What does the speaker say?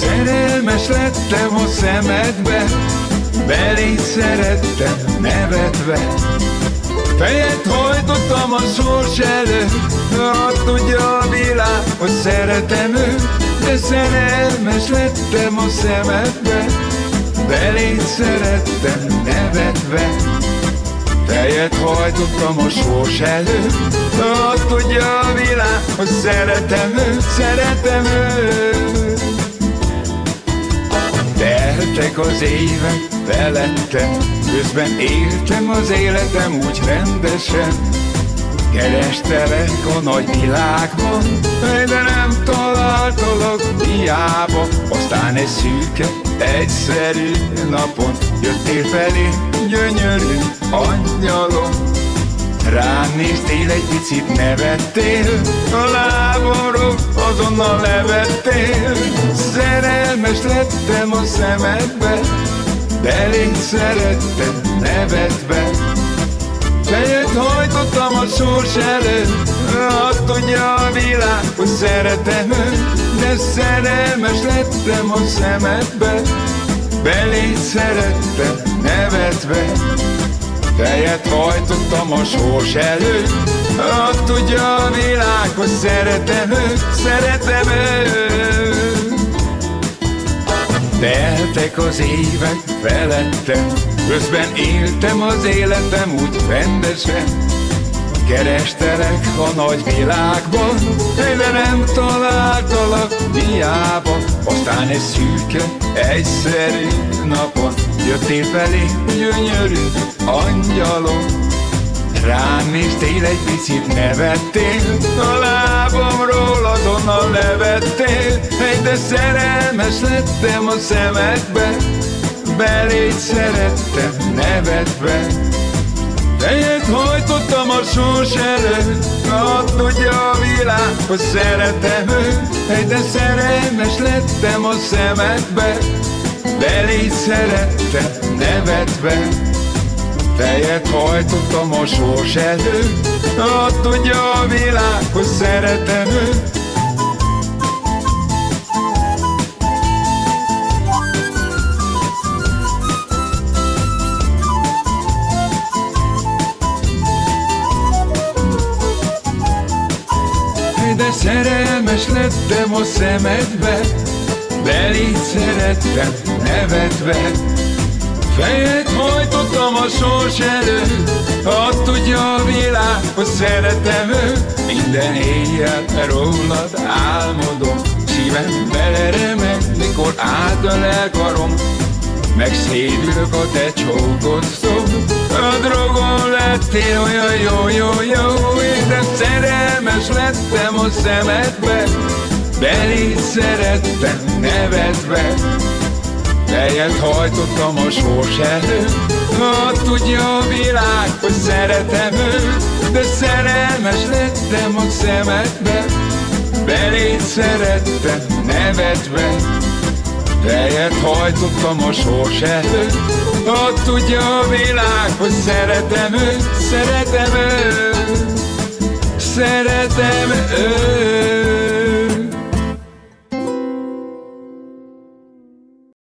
Szerelmes lettem a szemedbe, beléd szerettem nevetve. Fejet hajtottam a sors előtt, azt tudja a világ, hogy szeretem őt, de szerelmes lettem a szemedbe, beléd szerettem nevetve. Fejet hajtottam a sors előtt, azt tudja a világ, hogy szeretem őt, szeretem őt. Teltek az évek felettem, közben éltem az életem úgy rendesen. Kerestelek a nagy világban, de nem találtalak hiába. Aztán egy szűke, egyszerű napon jöttél felé, gyönyörű angyalom. Rám néztél egy picit nevettél A lábamról azonnal levettél Szerelmes lettem a szemedbe Beléd szerettem nevetve Fejet hajtottam a sors előtt. Azt tudja a világ, hogy szeretem De szerelmes lettem a szemedbe. Beléd szerettem nevetve. Fejet hajtottam a sors előtt. Azt tudja a világ, hogy szeretem őt, szeretem őt Teltek az évek felettem Közben éltem az életem úgy rendesen. Kerestelek a nagy világban De nem találtalak hiába. Aztán egy szűke, egyszerű napon Jöttél felé, gyönyörű angyalom Rám néztél egy picit nevettél A lábamról azonnal levettél de szerelmes lettem a szemedbe Beléd szerettem nevetve. Fejet hajtottam a sors előtt Azt tudja a világ, hogy szeretem őt. Hey, de szerelmes lettem a szemedbe Beléd szerettem nevetve. Fejet hajtottam a sors előtt Azt tudja a világ, hogy szeretem őt De szerelmes lettem a szemedbe Beléd szerettem nevetve. Fejet hajtottam a sors előtt Azt tudja a világ, hogy szeretem őt. Minden éjjel rólad álmodom Szívem beleremeg, mikor átölel karom Megszédülök a te csókod szó. A drogon lettél olyan jó, jó, jó De szerelmes lettem a szemedbe Beléd szerettem nevetve Fejet hajtottam a sors előtt Ha tudja a világ, hogy szeretem őt De szerelmes lettem a szemedbe. Beléd szerettem nevetve Fejet hajtottam a sors előtt Ha tudja a világ, hogy szeretem őt Szeretem őt Szeretem őt